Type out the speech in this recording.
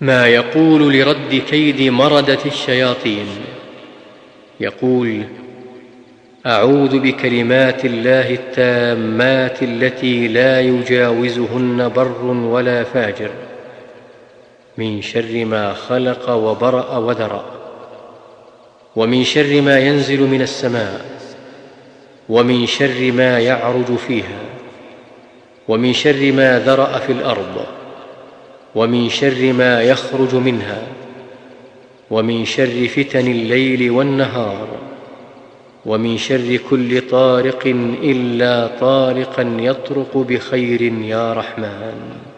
ما يقول لرد كيد مرده الشياطين. يقول أعوذ بكلمات الله التامات التي لا يجاوزهن بر ولا فاجر من شر ما خلق وبرأ وذرأ ومن شر ما ينزل من السماء ومن شر ما يعرج فيها ومن شر ما ذرأ في الأرض ومن شر ما يخرج منها ومن شر فتن الليل والنهار ومن شر كل طارق إلا طارقا يطرق بخير يا رحمن.